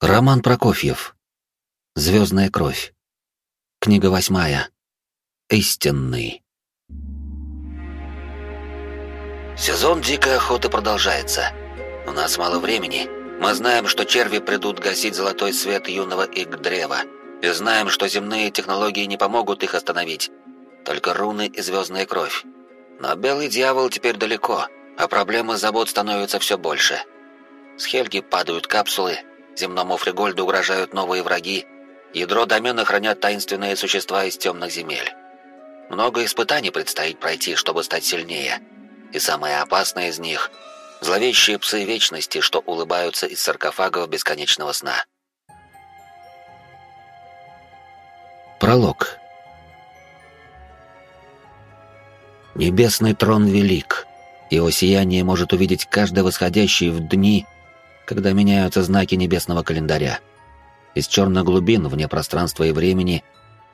Роман Прокофьев. Звездная кровь. Книга восьмая. Истинный. Сезон дикой охоты продолжается. У нас мало времени. Мы знаем, что черви придут гасить золотой свет юного Игдрева. И знаем, что земные технологии не помогут их остановить. Только руны и звездная кровь. Но белый дьявол теперь далеко, а проблемы забот становятся все больше. С Хельги падают капсулы, Земному Фригольду угрожают новые враги. Ядро домена хранят таинственные существа из темных земель. Много испытаний предстоит пройти, чтобы стать сильнее. И самое опасное из них — зловещие псы вечности, что улыбаются из саркофагов бесконечного сна. Пролог. Небесный трон велик. Его сияние может увидеть каждый восходящий в дни — когда меняются знаки небесного календаря. Из черных глубин, вне пространства и времени,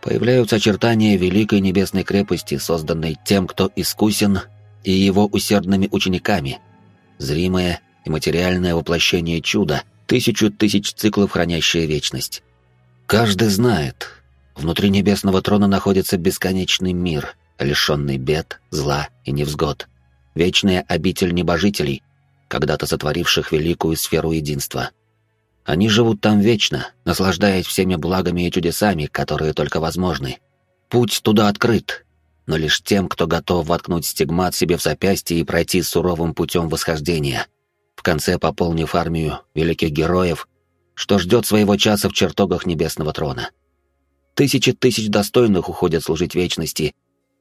появляются очертания великой небесной крепости, созданной тем, кто искусен, и его усердными учениками. Зримое и материальное воплощение чуда, тысячу тысяч циклов, хранящая вечность. Каждый знает, внутри небесного трона находится бесконечный мир, лишенный бед, зла и невзгод. Вечная обитель небожителей — когда-то сотворивших великую сферу единства. Они живут там вечно, наслаждаясь всеми благами и чудесами, которые только возможны. Путь туда открыт, но лишь тем, кто готов воткнуть стигмат себе в запястье и пройти суровым путем восхождения, в конце пополнив армию великих героев, что ждет своего часа в чертогах небесного трона. Тысячи тысяч достойных уходят служить вечности,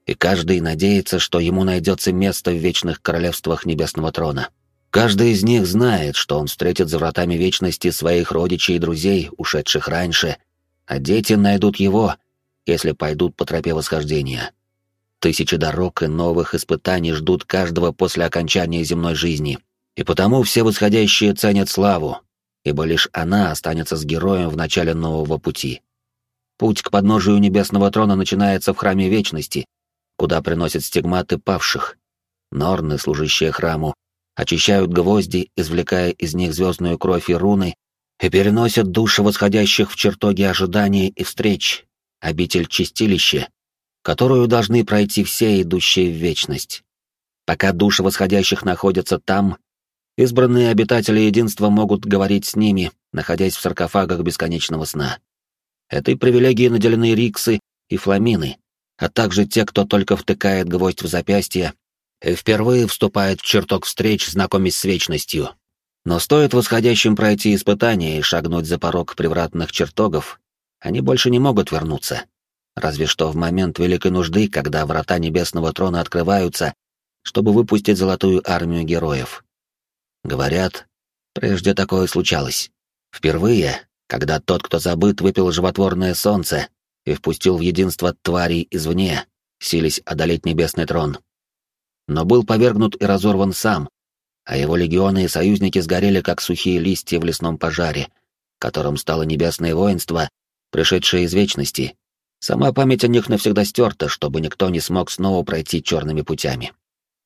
и каждый надеется, что ему найдется место в вечных королевствах небесного трона. Каждый из них знает, что он встретит за вратами вечности своих родичей и друзей, ушедших раньше, а дети найдут его, если пойдут по тропе восхождения. Тысячи дорог и новых испытаний ждут каждого после окончания земной жизни, и потому все восходящие ценят славу, ибо лишь она останется с героем в начале нового пути. Путь к подножию небесного трона начинается в храме вечности, куда приносят стигматы павших. Норны, служащие храму, очищают гвозди, извлекая из них звездную кровь и руны, и переносят души восходящих в чертоги ожидания и встреч, обитель чистилища, которую должны пройти все идущие в вечность. Пока души восходящих находятся там, избранные обитатели единства могут говорить с ними, находясь в саркофагах бесконечного сна. Этой привилегией наделены риксы и фламины, а также те, кто только втыкает гвоздь в запястье и впервые вступает в чертог встреч, знакомясь с вечностью. Но стоит восходящим пройти испытание и шагнуть за порог привратных чертогов, они больше не могут вернуться. Разве что в момент великой нужды, когда врата небесного трона открываются, чтобы выпустить золотую армию героев. Говорят, прежде такое случалось. Впервые, когда тот, кто забыт, выпил животворное солнце и впустил в единство тварей извне, сились одолеть небесный трон но был повергнут и разорван сам, а его легионы и союзники сгорели, как сухие листья в лесном пожаре, которым стало небесное воинство, пришедшее из вечности. Сама память о них навсегда стерта, чтобы никто не смог снова пройти черными путями.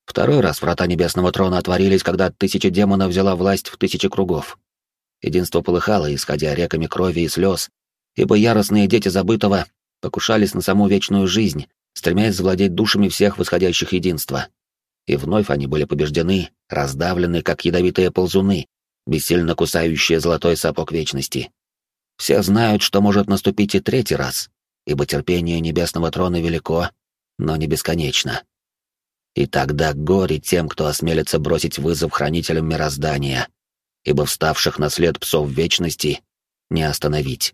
Второй раз врата небесного трона отворились, когда тысяча демонов взяла власть в тысячи кругов. Единство полыхало, исходя реками крови и слез, ибо яростные дети забытого покушались на саму вечную жизнь, стремясь завладеть душами всех восходящих единства и вновь они были побеждены, раздавлены, как ядовитые ползуны, бессильно кусающие золотой сапог вечности. Все знают, что может наступить и третий раз, ибо терпение небесного трона велико, но не бесконечно. И тогда горе тем, кто осмелится бросить вызов хранителям мироздания, ибо вставших на след псов вечности не остановить.